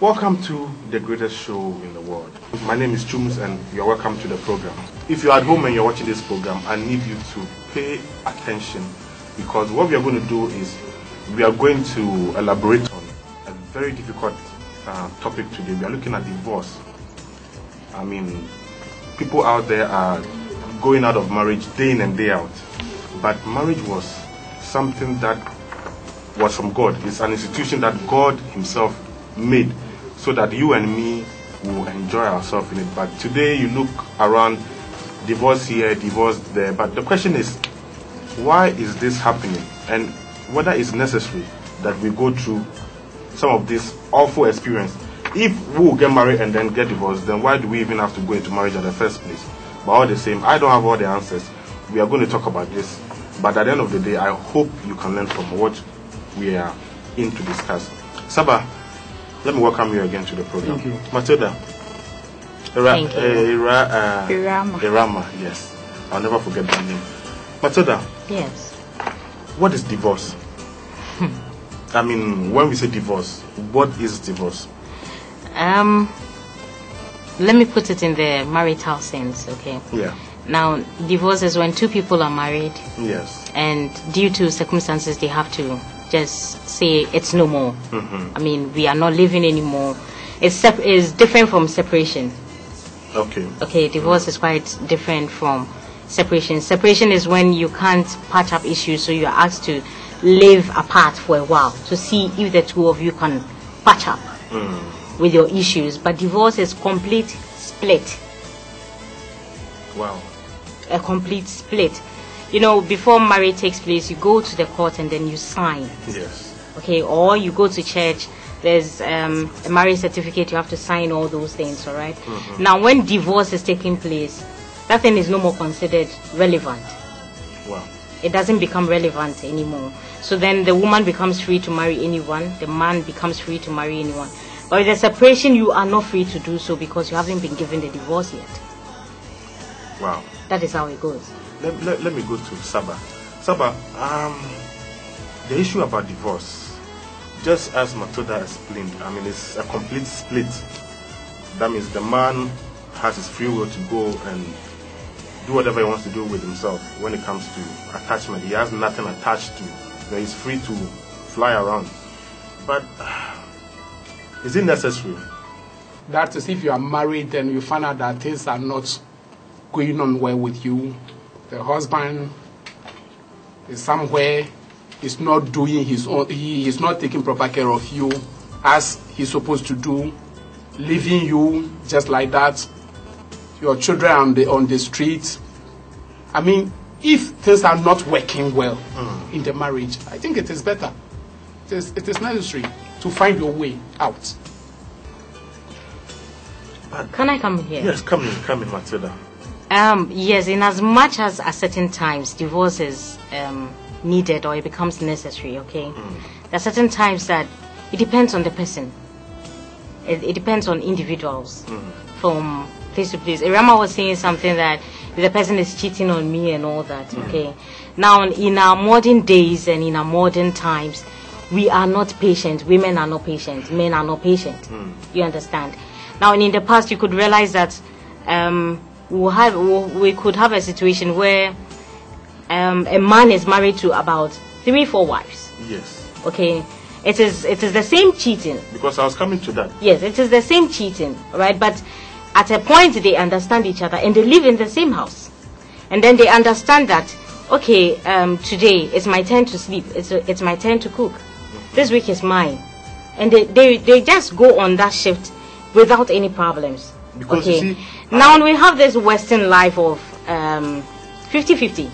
Welcome to the greatest show in the world. My name is Chums and you're welcome to the program. If you're at home and you're watching this program, I need you to pay attention because what we are going to do is we are going to elaborate on a very difficult uh, topic today. We are looking at divorce. I mean, people out there are going out of marriage day in and day out. But marriage was something that was from God. It's an institution that God Himself made so that you and me will enjoy ourselves in it. But today you look around, divorce here, divorce there. But the question is, why is this happening? And whether it's necessary that we go through some of this awful experience. If we will get married and then get divorced, then why do we even have to go into marriage in the first place? But all the same, I don't have all the answers. We are going to talk about this. But at the end of the day, I hope you can learn from what we are in to discuss. Saba, let me welcome you again to the program. Thank you. Matilda. Ira, Thank you. uh, Ira, uh, Irama. Irama, yes. I'll never forget that name. Matilda, Yes. what is divorce? I mean, when we say divorce, what is divorce? Um, let me put it in the marital sense, okay? Yeah. Now, divorce is when two people are married Yes. and due to circumstances they have to just say it's no more. Mhm. I mean, we are not living anymore. It's, sep- it's different from separation. Okay. Okay, divorce is quite different from separation. Separation is when you can't patch up issues, so you're asked to live apart for a while to see if the two of you can patch up Mm. with your issues. But divorce is complete split, Wow. a complete split. You know, before marriage takes place, you go to the court and then you sign. Yes. Okay, or you go to church. There's um, a marriage certificate. You have to sign all those things. All right? Now, when divorce is taking place, that thing is no more considered relevant. Wow. It doesn't become relevant anymore. So then the woman becomes free to marry anyone. The man becomes free to marry anyone. But with the separation, you are not free to do so because you haven't been given the divorce yet. Wow. That is how it goes. Let, let, let me go to Saba. Saba, um, the issue about divorce, just as Matilda explained, I mean, it's a complete split. That means the man has his free will to go and do whatever he wants to do with himself when it comes to attachment. He has nothing attached to. Then he's free to fly around. But is it necessary? That is if you are married and you find out that things are not going on well with you. The husband is somewhere, is not doing his own, he is not taking proper care of you as he's supposed to do, leaving you just like that. Your children on the on the street. I mean, if things are not working well hmm. in the marriage, I think it is better. It is, it is necessary to find your way out. Can I come here? Yes, come in, come in, Matilda. Um, yes, in as much as at certain times divorce is um, needed or it becomes necessary, okay? There are certain times that it depends on the person. It, it depends on individuals from place to place. Irama was saying something that the person is cheating on me and all that, okay? Now, in our modern days and in our modern times, we are not patient. Women are not patient. Men are not patient. You understand? Now, in the past, you could realize that um, we have we could have a situation where um, a man is married to about three, four wives. Yes. Okay, it is it is the same cheating. Because I was coming to that. Yes, it is the same cheating, right? But at a point they understand each other and they live in the same house, and then they understand that okay, um, today it's my turn to sleep. It's it's my turn to cook. This week is mine, and they they, they just go on that shift without any problems. Because you okay. see, now we have this Western life of um, 50-50.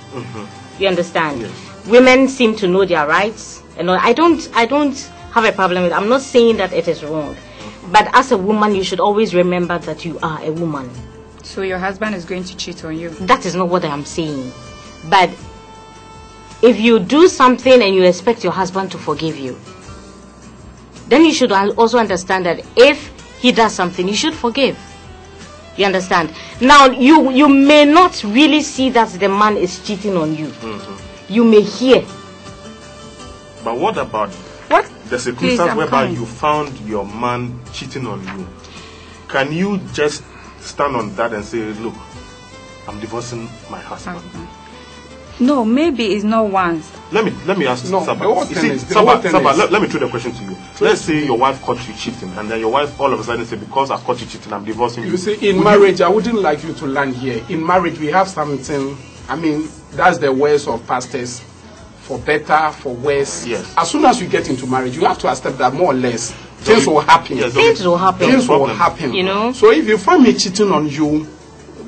You understand? Yes. Women seem to know their rights, and I don't. I don't have a problem with. It. I'm not saying that it is wrong, but as a woman, you should always remember that you are a woman. So your husband is going to cheat on you. That is not what I am saying. But if you do something and you expect your husband to forgive you, then you should also understand that if he does something, you should forgive. You understand? Now, you you may not really see that the man is cheating on you. Mm-hmm. You may hear. But what about What? the circumstance I'm whereby coming. you found your man cheating on you, can you just stand on that and say, look, I'm divorcing my husband? Mm-hmm. No, maybe it's not once. Let me let me ask No, Saba. You thing see, is- the Saba, whole thing Saba, is- let, let me throw the question to you. Let's say your wife caught you cheating, and then your wife all of a sudden say, because I caught you cheating, I'm divorcing you. You see, in Would marriage, I wouldn't like you to land here. In marriage, we have something. I mean, that's the words of pastors. For better, for worse. Yes. As soon as you get into marriage, you have to accept that more or less things will happen. Yes, Things will happen. Things will happen. You know? So if you find me cheating on you,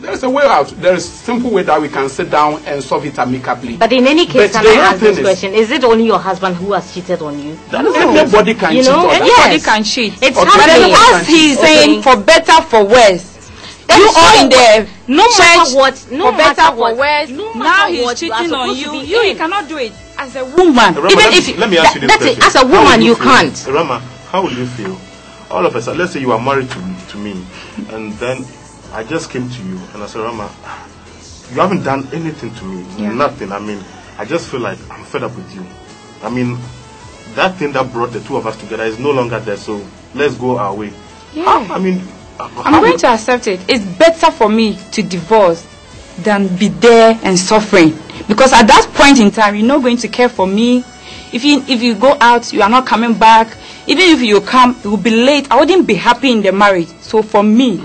there's a way out. There is simple way that we can sit down and solve it amicably. But in any case, But can I ask this is- question? Is it only your husband who has cheated on you? Anybody can You cheat know, on that. Anybody Yes. can cheat. It's Okay. But then happening. As he's Okay. saying, for better, for worse. That you is are in the no church matter what, no for better, matter for worse. no now he's what, cheating on you. You, you cannot do it as a woman. Rama, Even let if you- let me ask you this that- it. As a woman, you can't. Rama, how will you feel? All of a sudden, let's say you are married to to me, and then I just came to you and I said, Rama, you haven't done anything to me, Yeah. nothing. I mean, I just feel like I'm fed up with you. I mean, that thing that brought the two of us together is no longer there. So let's go our way. How, I mean, I'm going to accept it. It's better for me to divorce than be there and suffering. Because at that point in time, you're not going to care for me. If you if you go out, you are not coming back. Even if you come, it will be late. I wouldn't be happy in the marriage. So for me,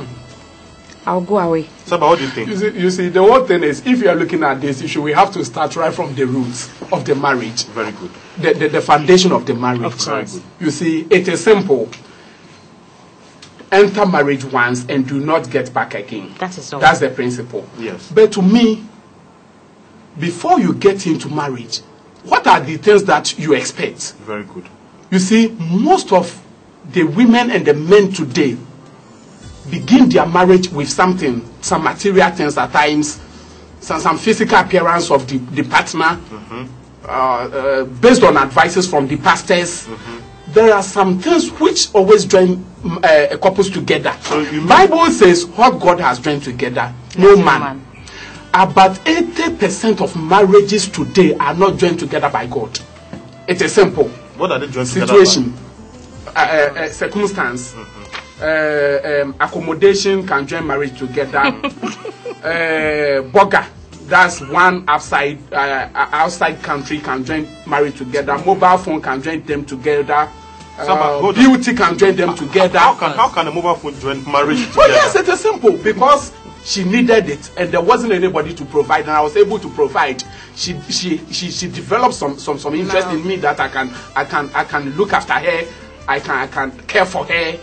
I'll go away. Saba, what do you think? You see, you see, the whole thing is, if you are looking at this issue, we have to start right from the roots of the marriage, Very good. the, the, the foundation of the marriage. Of course. You see, it is simple. Enter marriage once and do not get back again. That is all. That's the principle. Yes. But to me, before you get into marriage, what are the things that you expect? Very good. You see, most of the women and the men today begin their marriage with something, some material things at times, some, some physical appearance of the, the partner, uh, uh, based on advices from the pastors. There are some things which always join mm, uh, couples together. So you mean- Bible says what God has joined together, no man. man. About 80% of marriages today are not joined together by God. It is simple What are they joined together situation, uh, uh, uh, circumstance, uh, um, accommodation can join marriage together. uh, burger, that's one outside uh, outside country can join marriage together. Mobile phone can join them together. Uh, beauty can join them together. How can how can a mobile phone join marriage together? Oh yes, it is simple because she needed it and there wasn't anybody to provide and I was able to provide. She she she, she developed some, some some interest in me that I can I can I can look after her, I can I can care for her